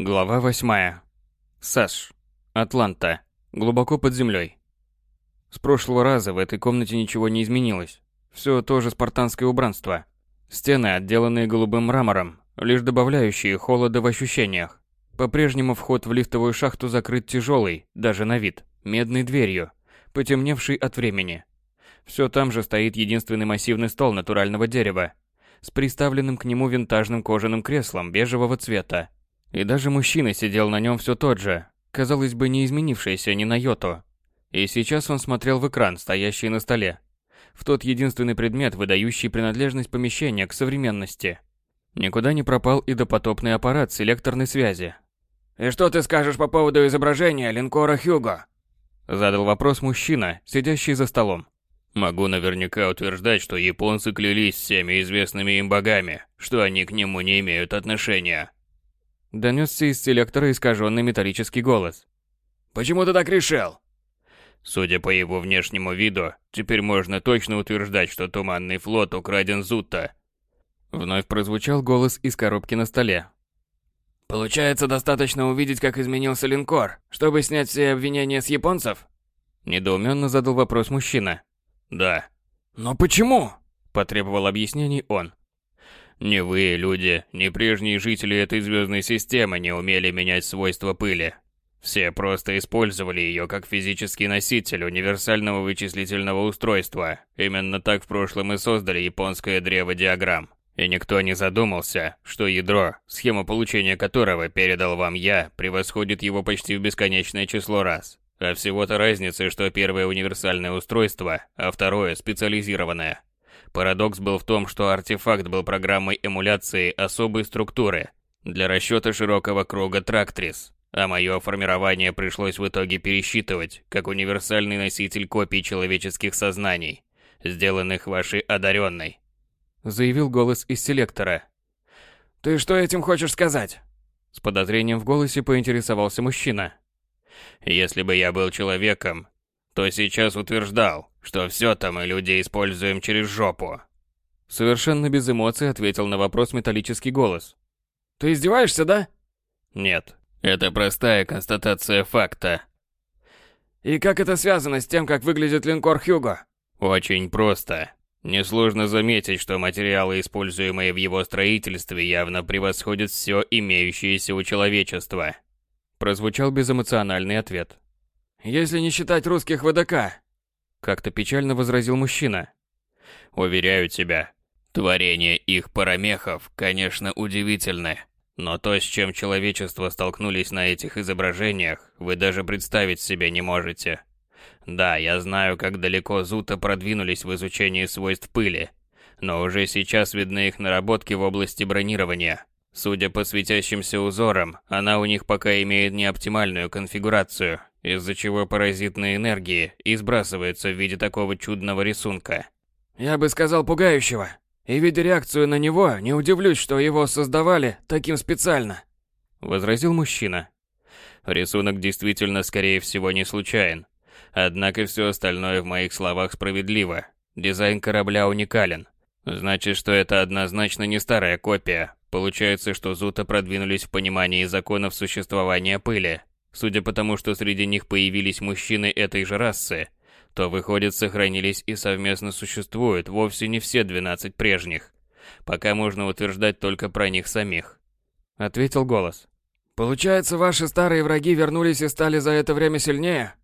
Глава восьмая. Саш. Атланта. Глубоко под землей. С прошлого раза в этой комнате ничего не изменилось. Все то же спартанское убранство. Стены, отделанные голубым мрамором, лишь добавляющие холода в ощущениях. По-прежнему вход в лифтовую шахту закрыт тяжелой, даже на вид, медной дверью, потемневшей от времени. Все там же стоит единственный массивный стол натурального дерева, с приставленным к нему винтажным кожаным креслом бежевого цвета. И даже мужчина сидел на нем все тот же, казалось бы, не изменившийся ни на йоту. И сейчас он смотрел в экран, стоящий на столе. В тот единственный предмет, выдающий принадлежность помещения к современности. Никуда не пропал и допотопный аппарат селекторной связи. «И что ты скажешь по поводу изображения линкора Хьюго?» Задал вопрос мужчина, сидящий за столом. Могу наверняка утверждать, что японцы клялись всеми известными им богами, что они к нему не имеют отношения. Донесся из селектора искаженный металлический голос. «Почему ты так решил?» Судя по его внешнему виду, теперь можно точно утверждать, что Туманный флот украден Зутта. Вновь прозвучал голос из коробки на столе. «Получается, достаточно увидеть, как изменился линкор, чтобы снять все обвинения с японцев?» Недоуменно задал вопрос мужчина. Да. «Но почему?» – потребовал объяснений он. Ни вы, люди, ни прежние жители этой звездной системы не умели менять свойства пыли. Все просто использовали ее как физический носитель универсального вычислительного устройства. Именно так в прошлом и создали японское древо диаграмм. И никто не задумался, что ядро, схема получения которого передал вам я, превосходит его почти в бесконечное число раз. А всего-то разница, что первое универсальное устройство, а второе специализированное. Парадокс был в том, что артефакт был программой эмуляции особой структуры для расчета широкого круга Трактрис, а мое формирование пришлось в итоге пересчитывать как универсальный носитель копий человеческих сознаний, сделанных вашей одаренной. Заявил голос из селектора. «Ты что этим хочешь сказать?» С подозрением в голосе поинтересовался мужчина. «Если бы я был человеком, то сейчас утверждал, что все там мы люди используем через жопу. Совершенно без эмоций ответил на вопрос металлический голос. Ты издеваешься, да? Нет, это простая констатация факта. И как это связано с тем, как выглядит линкор Хьюго? Очень просто. Несложно заметить, что материалы, используемые в его строительстве, явно превосходят все имеющееся у человечества. Прозвучал безэмоциональный ответ. Если не считать русских ВДК. Как-то печально возразил мужчина. Уверяю тебя, творение их парамехов, конечно, удивительны. Но то, с чем человечество столкнулись на этих изображениях, вы даже представить себе не можете. Да, я знаю, как далеко Зута продвинулись в изучении свойств пыли, но уже сейчас видны их наработки в области бронирования. Судя по светящимся узорам, она у них пока имеет неоптимальную конфигурацию, из-за чего паразитные энергии и в виде такого чудного рисунка. Я бы сказал пугающего. И видя реакцию на него, не удивлюсь, что его создавали таким специально. Возразил мужчина. Рисунок действительно, скорее всего, не случайен. Однако все остальное в моих словах справедливо. Дизайн корабля уникален. Значит, что это однозначно не старая копия. Получается, что Зута продвинулись в понимании законов существования пыли. Судя по тому, что среди них появились мужчины этой же расы, то выходит, сохранились и совместно существуют вовсе не все 12 прежних. Пока можно утверждать только про них самих. Ответил голос. Получается, ваши старые враги вернулись и стали за это время сильнее?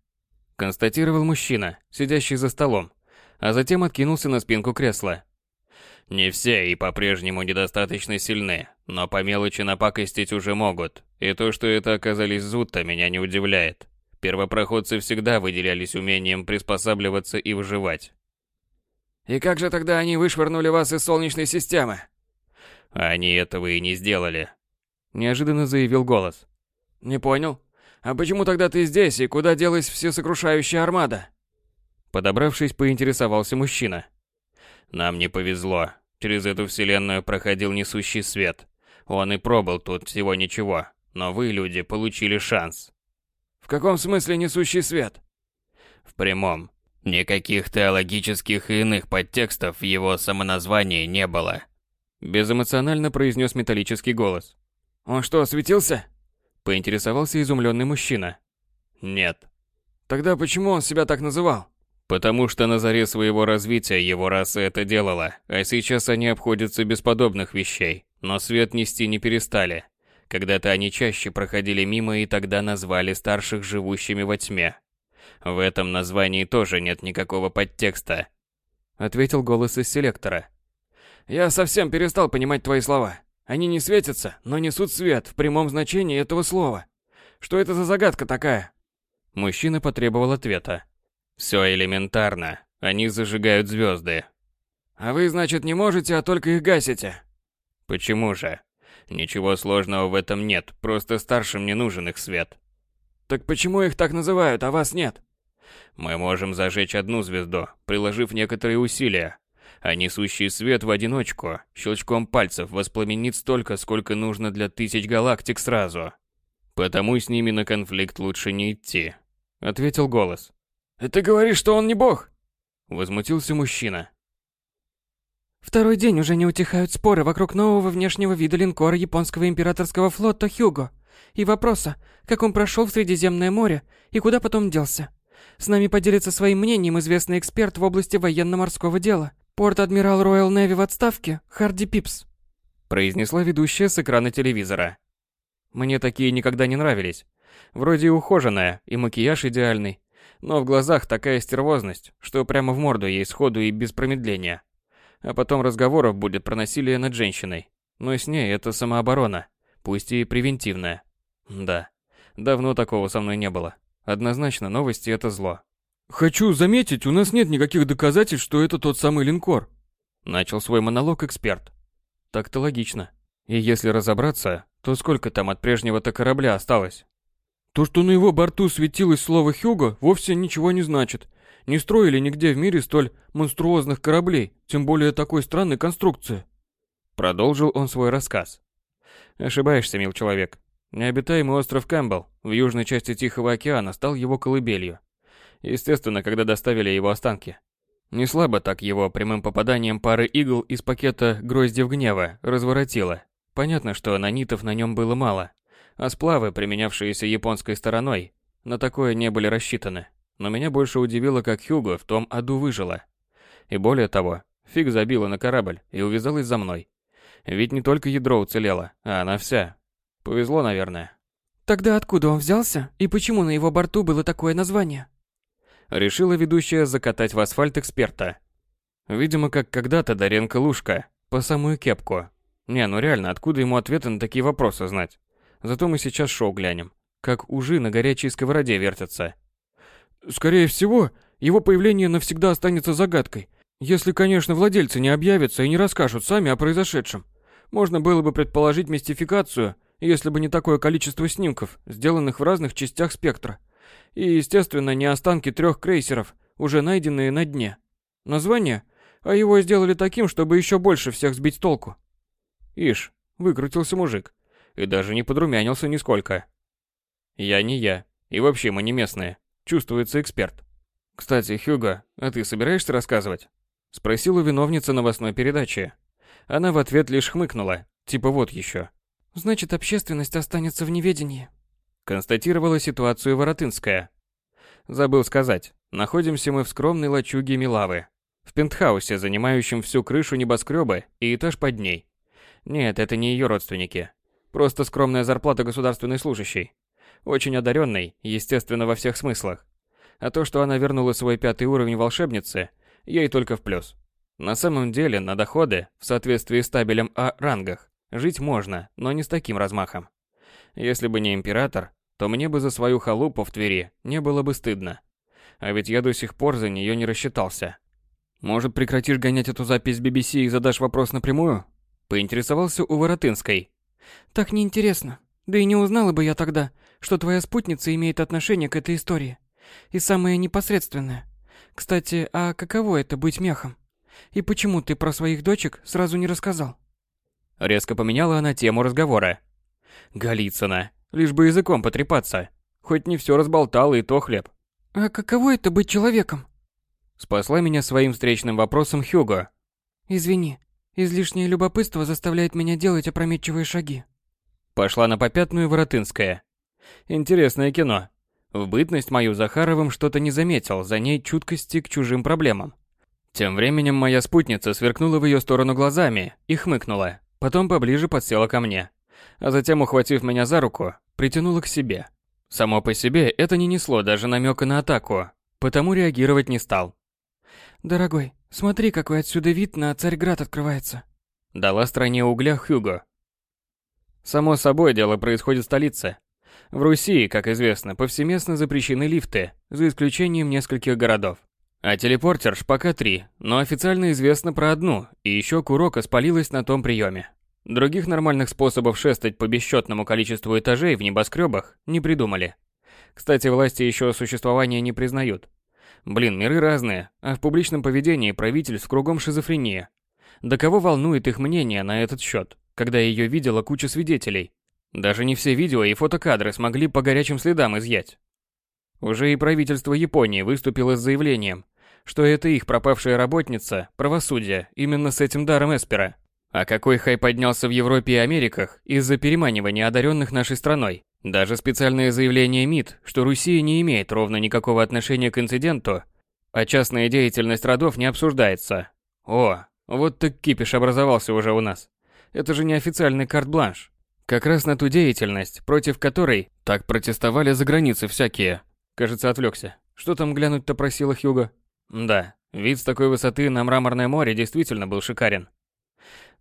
Констатировал мужчина, сидящий за столом, а затем откинулся на спинку кресла. Не все и по-прежнему недостаточно сильны, но по мелочи напакостить уже могут. И то, что это оказались зутта, меня не удивляет. Первопроходцы всегда выделялись умением приспосабливаться и выживать. И как же тогда они вышвырнули вас из Солнечной системы? Они этого и не сделали. Неожиданно заявил голос. Не понял. А почему тогда ты здесь и куда делась всесокрушающая армада? Подобравшись, поинтересовался мужчина. Нам не повезло. Через эту вселенную проходил несущий свет. Он и пробыл тут всего ничего. Но вы, люди, получили шанс. В каком смысле несущий свет? В прямом. Никаких теологических и иных подтекстов в его самоназвании не было. Безэмоционально произнес металлический голос. Он что, светился? Поинтересовался изумленный мужчина. Нет. Тогда почему он себя так называл? Потому что на заре своего развития его раса это делала, а сейчас они обходятся без подобных вещей, но свет нести не перестали. Когда-то они чаще проходили мимо и тогда назвали старших живущими во тьме. В этом названии тоже нет никакого подтекста. Ответил голос из селектора. Я совсем перестал понимать твои слова. Они не светятся, но несут свет в прямом значении этого слова. Что это за загадка такая? Мужчина потребовал ответа. Все элементарно. Они зажигают звезды. А вы, значит, не можете, а только их гасите? Почему же? Ничего сложного в этом нет, просто старшим не нужен их свет. Так почему их так называют, а вас нет? Мы можем зажечь одну звезду, приложив некоторые усилия, а несущий свет в одиночку щелчком пальцев воспламенит столько, сколько нужно для тысяч галактик сразу. Потому с ними на конфликт лучше не идти, ответил голос. Ты говоришь, что он не бог? Возмутился мужчина. Второй день уже не утихают споры вокруг нового внешнего вида линкора японского императорского флота «Хьюго» и вопроса, как он прошел в Средиземное море и куда потом делся. С нами поделится своим мнением известный эксперт в области военно-морского дела, порт-адмирал Роyal Navy в отставке Харди Пипс. Произнесла ведущая с экрана телевизора. Мне такие никогда не нравились. Вроде и ухоженная, и макияж идеальный, но в глазах такая стервозность, что прямо в морду ей сходу и без промедления. А потом разговоров будет про насилие над женщиной. Но с ней это самооборона, пусть и превентивная. Да, давно такого со мной не было. Однозначно, новости это зло. «Хочу заметить, у нас нет никаких доказательств, что это тот самый линкор», Начал свой монолог эксперт. Так-то логично. И если разобраться, то сколько там от прежнего-то корабля осталось? То, что на его борту светилось слово «Хьюго», вовсе ничего не значит. Не строили нигде в мире столь монструозных кораблей, тем более такой странной конструкции. Продолжил он свой рассказ. Ошибаешься, мил человек. Необитаемый остров Кэмпбелл в южной части Тихого океана стал его колыбелью. Естественно, когда доставили его останки. Не слабо так его прямым попаданием пары игл из пакета «Гроздьев гнева» разворотило. Понятно, что нанитов на нем было мало, а сплавы, применявшиеся японской стороной, на такое не были рассчитаны. Но меня больше удивило, как Хьюго в том аду выжила. И более того, фиг забила на корабль и увязалась за мной. Ведь не только ядро уцелело, а она вся. Повезло, наверное. Тогда откуда он взялся и почему на его борту было такое название? Решила ведущая закатать в асфальт эксперта. Видимо, как когда-то Даренко Лушка, по самую кепку. Не, ну реально, откуда ему ответы на такие вопросы знать? Зато мы сейчас шоу глянем. Как ужи на горячей сковороде вертятся. Скорее всего, его появление навсегда останется загадкой. Если, конечно, владельцы не объявятся и не расскажут сами о произошедшем. Можно было бы предположить мистификацию, если бы не такое количество снимков, сделанных в разных частях спектра. И, естественно, не останки трех крейсеров, уже найденные на дне. Название? А его сделали таким, чтобы еще больше всех сбить с толку. Ишь, выкрутился мужик. И даже не подрумянился нисколько. Я не я. И вообще мы не местные. Чувствуется эксперт. Кстати, Хьюго, а ты собираешься рассказывать? Спросила виновница новостной передачи. Она в ответ лишь хмыкнула, типа вот еще. Значит, общественность останется в неведении. Констатировала ситуацию Воротынская. Забыл сказать, находимся мы в скромной лачуге Милавы. В пентхаусе, занимающем всю крышу небоскреба и этаж под ней. Нет, это не ее родственники. Просто скромная зарплата государственной служащей. Очень одаренной, естественно, во всех смыслах. А то, что она вернула свой пятый уровень волшебницы, ей только в плюс. На самом деле, на доходы, в соответствии с табелем о рангах, жить можно, но не с таким размахом. Если бы не император, то мне бы за свою халупу в Твери не было бы стыдно. А ведь я до сих пор за нее не рассчитался. Может, прекратишь гонять эту запись BBC и задашь вопрос напрямую? Поинтересовался у Воротынской. Так неинтересно. Да и не узнала бы я тогда, что твоя спутница имеет отношение к этой истории. И самое непосредственное. Кстати, а каково это быть мехом? И почему ты про своих дочек сразу не рассказал? Резко поменяла она тему разговора. Голицына, лишь бы языком потрепаться. Хоть не все разболтала и то хлеб. А каково это быть человеком? Спасла меня своим встречным вопросом Хьюго. Извини, излишнее любопытство заставляет меня делать опрометчивые шаги. Пошла на попятную Воротынская. Интересное кино. В бытность мою Захаровым что-то не заметил за ней чуткости к чужим проблемам. Тем временем моя спутница сверкнула в ее сторону глазами и хмыкнула, потом поближе подсела ко мне, а затем, ухватив меня за руку, притянула к себе. Само по себе это не несло даже намека на атаку, потому реагировать не стал. «Дорогой, смотри, какой отсюда вид на Царьград открывается», дала стране угля Хьюго. Само собой, дело происходит в столице. В Руси, как известно, повсеместно запрещены лифты, за исключением нескольких городов. А телепортерш пока три, но официально известно про одну, и еще Курока спалилась на том приеме. Других нормальных способов шестать по бесчетному количеству этажей в небоскребах не придумали. Кстати, власти еще существования не признают. Блин, миры разные, а в публичном поведении правительств кругом шизофрения. Да кого волнует их мнение на этот счет, когда ее видела куча свидетелей? Даже не все видео и фотокадры смогли по горячим следам изъять. Уже и правительство Японии выступило с заявлением, что это их пропавшая работница, правосудие, именно с этим даром Эспера. А какой хай поднялся в Европе и Америках из-за переманивания одаренных нашей страной. Даже специальное заявление МИД, что Руси не имеет ровно никакого отношения к инциденту, а частная деятельность родов не обсуждается. О, вот так кипиш образовался уже у нас. Это же не официальный карт-бланш. Как раз на ту деятельность, против которой так протестовали за границы всякие. Кажется, отвлекся. Что там глянуть-то просила Хьюго? Да, вид с такой высоты на мраморное море действительно был шикарен.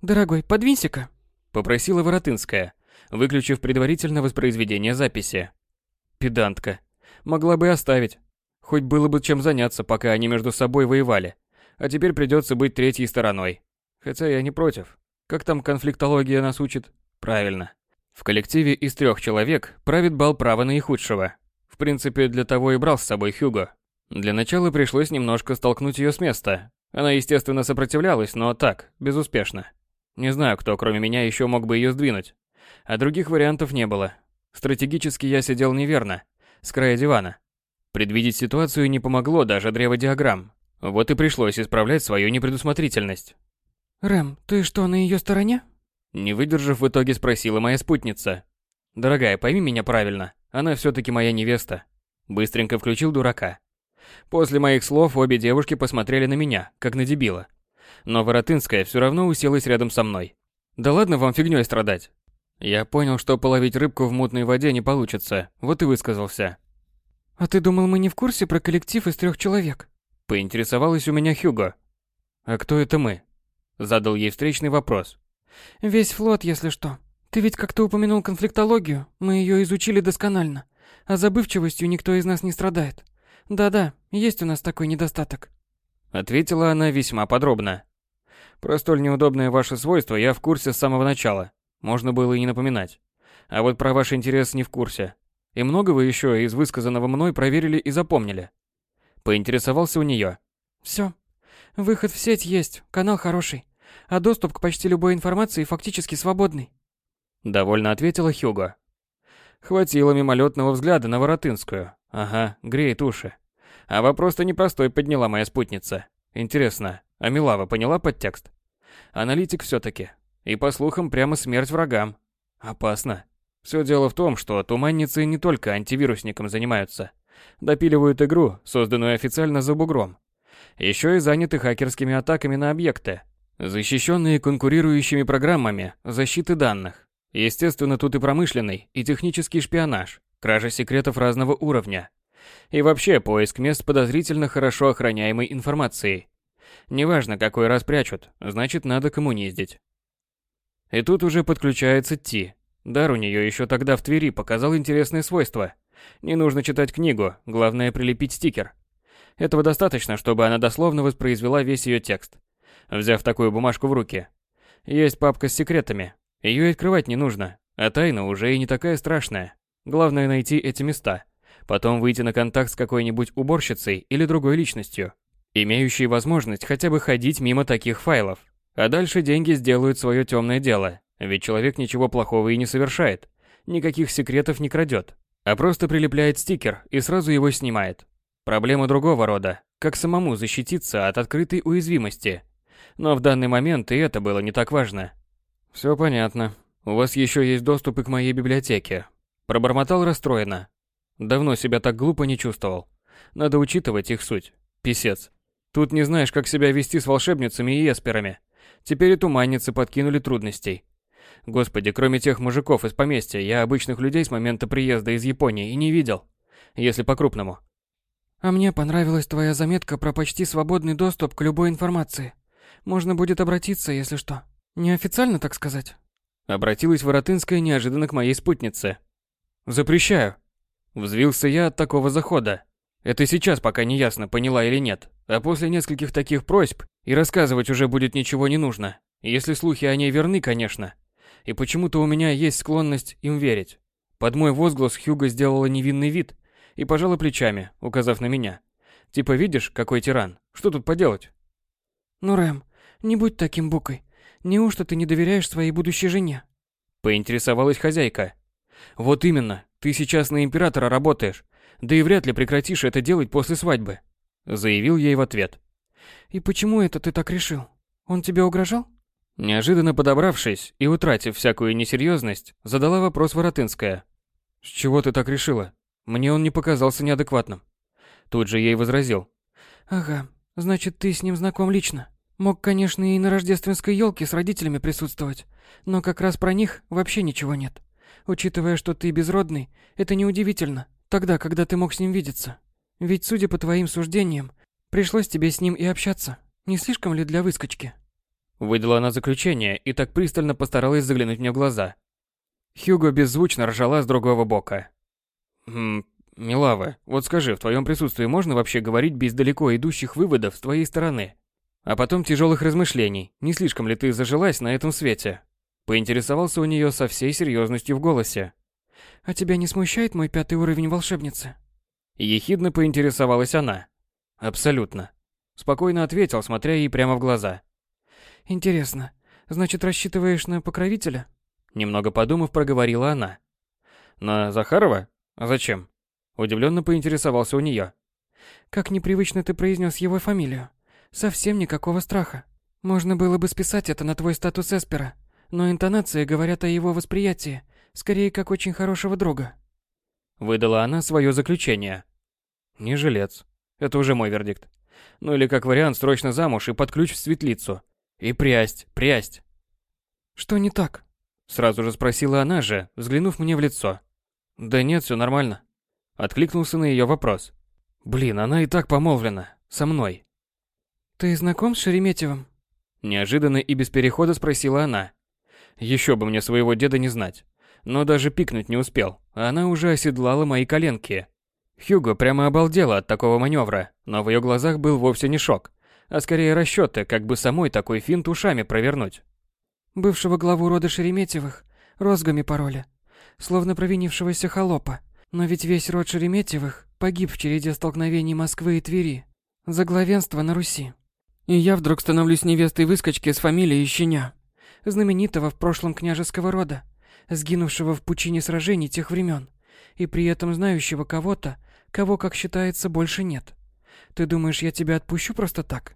«Дорогой, подвинься-ка», — попросила Воротынская, выключив предварительно воспроизведение записи. Педантка. Могла бы оставить. Хоть было бы чем заняться, пока они между собой воевали а теперь придется быть третьей стороной. Хотя я не против. Как там конфликтология нас учит? Правильно. В коллективе из трех человек правит бал права наихудшего. В принципе, для того и брал с собой Хьюго. Для начала пришлось немножко столкнуть ее с места. Она, естественно, сопротивлялась, но так, безуспешно. Не знаю, кто кроме меня еще мог бы ее сдвинуть. А других вариантов не было. Стратегически я сидел неверно, с края дивана. Предвидеть ситуацию не помогло даже древо диаграмм, вот и пришлось исправлять свою непредусмотрительность. «Рэм, ты что, на ее стороне?» Не выдержав, в итоге спросила моя спутница. «Дорогая, пойми меня правильно, она все-таки моя невеста». Быстренько включил дурака. После моих слов обе девушки посмотрели на меня, как на дебила. Но Воротынская все равно уселась рядом со мной. «Да ладно вам фигней страдать». Я понял, что половить рыбку в мутной воде не получится, вот и высказался. «А ты думал, мы не в курсе про коллектив из трех человек?» Поинтересовалась у меня Хьюго. «А кто это мы?» Задал ей встречный вопрос. «Весь флот, если что. Ты ведь как-то упомянул конфликтологию, мы ее изучили досконально. А забывчивостью никто из нас не страдает. Да-да, есть у нас такой недостаток». Ответила она весьма подробно. Про столь неудобное ваше свойство я в курсе с самого начала. Можно было и не напоминать. А вот про ваш интерес не в курсе. И много вы еще из высказанного мной проверили и запомнили. Поинтересовался у нее. Все. Выход в сеть есть, канал хороший. А доступ к почти любой информации фактически свободный. Довольно ответила Хьюго. Хватило мимолетного взгляда на Воротынскую. Ага, греет уши. А вопрос-то непростой подняла моя спутница. Интересно, а Милава поняла подтекст? Аналитик все-таки. И по слухам прямо смерть врагам. Опасно. Все дело в том, что туманницы не только антивирусником занимаются допиливают игру, созданную официально за бугром. Еще и заняты хакерскими атаками на объекты, защищенные конкурирующими программами защиты данных. Естественно, тут и промышленный, и технический шпионаж, кража секретов разного уровня. И вообще поиск мест подозрительно хорошо охраняемой информации. Неважно, какой раз прячут, значит надо коммуниздить. И тут уже подключается Ти. Дар у нее еще тогда в Твери показал интересные свойства – не нужно читать книгу, главное прилепить стикер. Этого достаточно, чтобы она дословно воспроизвела весь ее текст, взяв такую бумажку в руки. Есть папка с секретами. Ее открывать не нужно, а тайна уже и не такая страшная. Главное найти эти места, потом выйти на контакт с какой-нибудь уборщицей или другой личностью, имеющей возможность хотя бы ходить мимо таких файлов. А дальше деньги сделают свое темное дело, ведь человек ничего плохого и не совершает, никаких секретов не крадет а просто прилепляет стикер и сразу его снимает. Проблема другого рода, как самому защититься от открытой уязвимости. Но в данный момент и это было не так важно. Все понятно. У вас еще есть доступ и к моей библиотеке. Пробормотал расстроенно. Давно себя так глупо не чувствовал. Надо учитывать их суть. Писец. Тут не знаешь, как себя вести с волшебницами и эсперами. Теперь и туманницы подкинули трудностей. Господи, кроме тех мужиков из поместья, я обычных людей с момента приезда из Японии и не видел. Если по-крупному. А мне понравилась твоя заметка про почти свободный доступ к любой информации. Можно будет обратиться, если что. Неофициально, так сказать. Обратилась Воротынская неожиданно к моей спутнице. «Запрещаю». Взвился я от такого захода. Это сейчас пока не ясно, поняла или нет. А после нескольких таких просьб и рассказывать уже будет ничего не нужно. Если слухи о ней верны, конечно. И почему-то у меня есть склонность им верить. Под мой возглас Хьюго сделала невинный вид и пожала плечами, указав на меня. Типа, видишь, какой тиран? Что тут поделать? Ну, Рэм, не будь таким букой. Неужто ты не доверяешь своей будущей жене? Поинтересовалась хозяйка. Вот именно, ты сейчас на императора работаешь, да и вряд ли прекратишь это делать после свадьбы, заявил ей в ответ. И почему это ты так решил? Он тебе угрожал? Неожиданно подобравшись и утратив всякую несерьезность, задала вопрос Воротынская. «С чего ты так решила? Мне он не показался неадекватным». Тут же ей возразил. «Ага, значит, ты с ним знаком лично. Мог, конечно, и на рождественской елке с родителями присутствовать, но как раз про них вообще ничего нет. Учитывая, что ты безродный, это неудивительно, тогда, когда ты мог с ним видеться. Ведь, судя по твоим суждениям, пришлось тебе с ним и общаться. Не слишком ли для выскочки?» Выдала она заключение и так пристально постаралась заглянуть мне в глаза. Хьюго беззвучно ржала с другого бока. «Хм, Милава, вот скажи, в твоем присутствии можно вообще говорить без далеко идущих выводов с твоей стороны? А потом тяжелых размышлений, не слишком ли ты зажилась на этом свете?» Поинтересовался у нее со всей серьезностью в голосе. «А тебя не смущает мой пятый уровень волшебницы?» Ехидно поинтересовалась она. «Абсолютно». Спокойно ответил, смотря ей прямо в глаза. Интересно, значит, рассчитываешь на покровителя? Немного подумав, проговорила она. На Захарова? А зачем? Удивленно поинтересовался у нее. Как непривычно ты произнес его фамилию. Совсем никакого страха. Можно было бы списать это на твой статус эспера, но интонации говорят о его восприятии, скорее как очень хорошего друга. Выдала она свое заключение. Не жилец. Это уже мой вердикт. Ну или как вариант срочно замуж и под ключ в светлицу. И прясть, прясть. Что не так? Сразу же спросила она же, взглянув мне в лицо. Да нет, все нормально. Откликнулся на ее вопрос. Блин, она и так помолвлена. Со мной. Ты знаком с Шереметьевым? Неожиданно и без перехода спросила она. Еще бы мне своего деда не знать. Но даже пикнуть не успел, а она уже оседлала мои коленки. Хьюго прямо обалдела от такого маневра, но в ее глазах был вовсе не шок а скорее расчеты, как бы самой такой финт ушами провернуть. Бывшего главу рода Шереметьевых розгами пароли, словно провинившегося холопа. Но ведь весь род Шереметьевых погиб в череде столкновений Москвы и Твери за главенство на Руси. И я вдруг становлюсь невестой выскочки с фамилией Щеня, знаменитого в прошлом княжеского рода, сгинувшего в пучине сражений тех времен, и при этом знающего кого-то, кого, как считается, больше нет. Ты думаешь, я тебя отпущу просто так?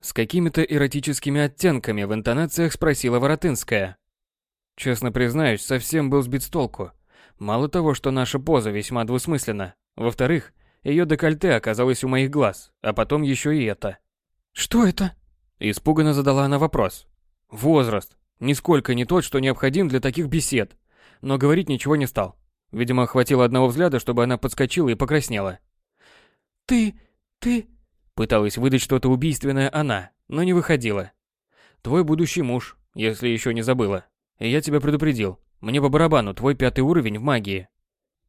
С какими-то эротическими оттенками в интонациях спросила Воротынская. Честно признаюсь, совсем был сбит с толку. Мало того, что наша поза весьма двусмысленна, во-вторых, ее декольте оказалось у моих глаз, а потом еще и это. «Что это?» Испуганно задала она вопрос. «Возраст. Нисколько не тот, что необходим для таких бесед». Но говорить ничего не стал. Видимо, хватило одного взгляда, чтобы она подскочила и покраснела. «Ты... ты...» Пыталась выдать что-то убийственное она, но не выходила. Твой будущий муж, если еще не забыла. И я тебя предупредил. Мне по барабану твой пятый уровень в магии.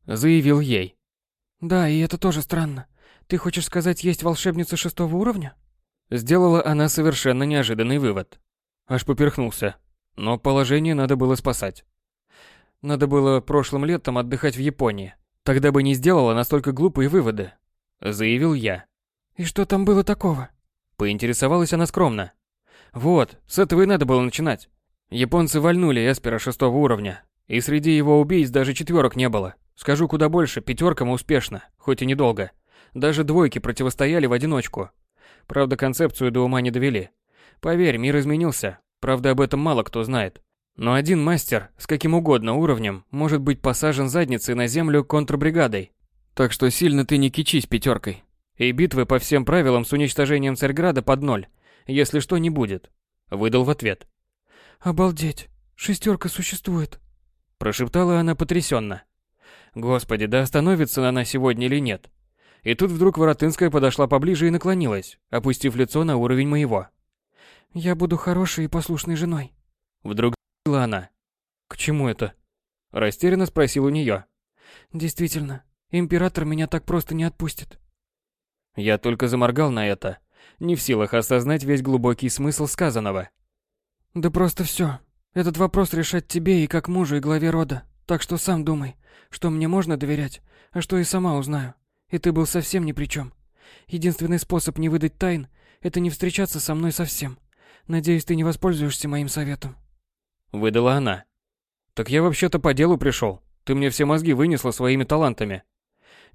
Заявил ей. Да, и это тоже странно. Ты хочешь сказать, есть волшебница шестого уровня? Сделала она совершенно неожиданный вывод. Аж поперхнулся. Но положение надо было спасать. Надо было прошлым летом отдыхать в Японии. Тогда бы не сделала настолько глупые выводы. Заявил я. «И что там было такого?» Поинтересовалась она скромно. «Вот, с этого и надо было начинать. Японцы вальнули Эспера шестого уровня, и среди его убийц даже четверок не было. Скажу куда больше, пятеркам успешно, хоть и недолго. Даже двойки противостояли в одиночку. Правда, концепцию до ума не довели. Поверь, мир изменился. Правда, об этом мало кто знает. Но один мастер с каким угодно уровнем может быть посажен задницей на землю контрбригадой. Так что сильно ты не кичись пятеркой. И битвы по всем правилам с уничтожением Царьграда под ноль, если что, не будет. Выдал в ответ. Обалдеть, шестерка существует. Прошептала она потрясенно. Господи, да остановится она сегодня или нет? И тут вдруг Воротынская подошла поближе и наклонилась, опустив лицо на уровень моего. «Я буду хорошей и послушной женой». Вдруг сказала она. «К чему это?» Растерянно спросил у нее. «Действительно, император меня так просто не отпустит». Я только заморгал на это, не в силах осознать весь глубокий смысл сказанного. «Да просто все. Этот вопрос решать тебе и как мужу и главе рода. Так что сам думай, что мне можно доверять, а что и сама узнаю. И ты был совсем ни при чем. Единственный способ не выдать тайн – это не встречаться со мной совсем. Надеюсь, ты не воспользуешься моим советом. Выдала она. Так я вообще-то по делу пришел. Ты мне все мозги вынесла своими талантами.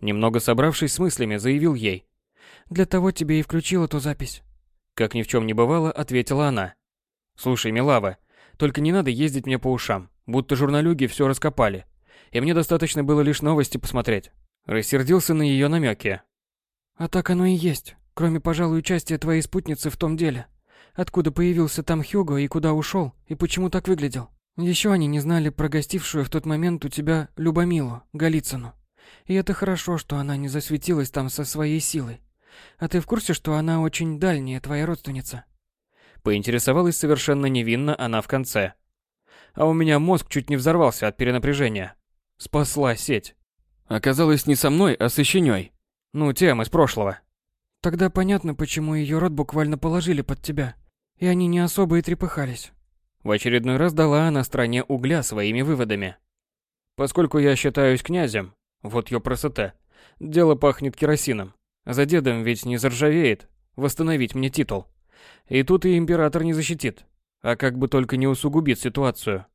Немного собравшись с мыслями, заявил ей. Для того тебе и включил эту запись. Как ни в чем не бывало, ответила она. Слушай, Милава, только не надо ездить мне по ушам, будто журналюги все раскопали. И мне достаточно было лишь новости посмотреть. Рассердился на ее намеки. А так оно и есть, кроме, пожалуй, участия твоей спутницы в том деле. Откуда появился там Хьюго и куда ушел, и почему так выглядел. Еще они не знали про гостившую в тот момент у тебя Любомилу, Голицыну. И это хорошо, что она не засветилась там со своей силой. А ты в курсе, что она очень дальняя твоя родственница? Поинтересовалась совершенно невинно она в конце. А у меня мозг чуть не взорвался от перенапряжения. Спасла сеть. Оказалось не со мной, а с Ищенёй. Ну, тем из прошлого. Тогда понятно, почему ее род буквально положили под тебя. И они не особо и трепыхались. В очередной раз дала она стране угля своими выводами. Поскольку я считаюсь князем, вот ё красота, дело пахнет керосином. За дедом ведь не заржавеет восстановить мне титул. И тут и император не защитит, а как бы только не усугубит ситуацию.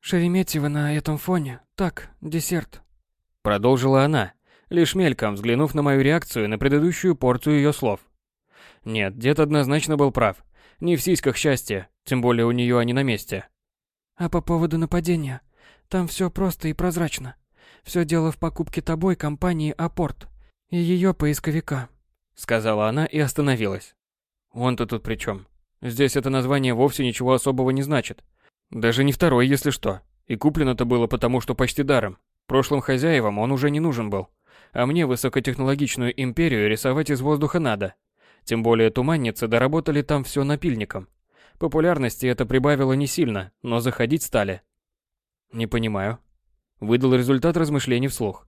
Шереметьево на этом фоне. Так, десерт. Продолжила она, лишь мельком взглянув на мою реакцию на предыдущую порцию ее слов. Нет, дед однозначно был прав. Не в сиськах счастье, тем более у нее они на месте. А по поводу нападения, там все просто и прозрачно. Все дело в покупке тобой компании Апорт и ее поисковика. Сказала она и остановилась. Он-то тут при чем? Здесь это название вовсе ничего особого не значит. Даже не второй, если что. И куплено-то было потому, что почти даром. Прошлым хозяевам он уже не нужен был. А мне высокотехнологичную империю рисовать из воздуха надо. Тем более туманницы доработали там все напильником. Популярности это прибавило не сильно, но заходить стали. Не понимаю. Выдал результат размышлений вслух.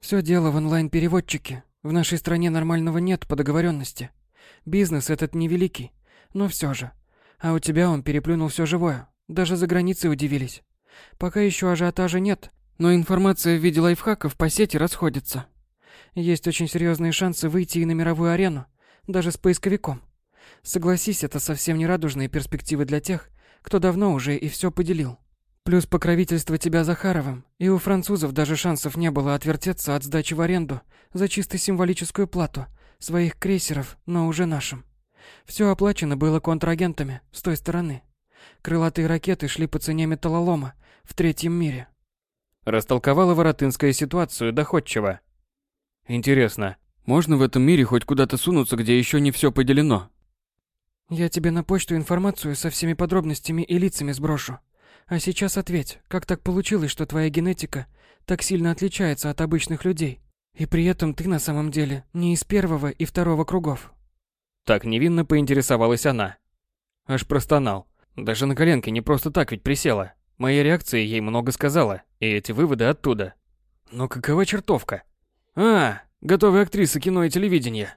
Все дело в онлайн-переводчике. В нашей стране нормального нет по договоренности. Бизнес этот невеликий, но все же. А у тебя он переплюнул все живое. Даже за границей удивились. Пока еще ажиотажа нет, но информация в виде лайфхаков по сети расходится. Есть очень серьезные шансы выйти и на мировую арену, даже с поисковиком. Согласись, это совсем не радужные перспективы для тех, кто давно уже и все поделил. Плюс покровительство тебя Захаровым, и у французов даже шансов не было отвертеться от сдачи в аренду за чисто символическую плату своих крейсеров, но уже нашим. Все оплачено было контрагентами с той стороны. Крылатые ракеты шли по цене металлолома в третьем мире. Растолковала Воротынская ситуацию доходчиво. Интересно, можно в этом мире хоть куда-то сунуться, где еще не все поделено? Я тебе на почту информацию со всеми подробностями и лицами сброшу. А сейчас ответь, как так получилось, что твоя генетика так сильно отличается от обычных людей? И при этом ты на самом деле не из первого и второго кругов. Так невинно поинтересовалась она. Аж простонал. Даже на коленке не просто так ведь присела. Моя реакция ей много сказала, и эти выводы оттуда. Но какова чертовка? А, готовая актриса кино и телевидения.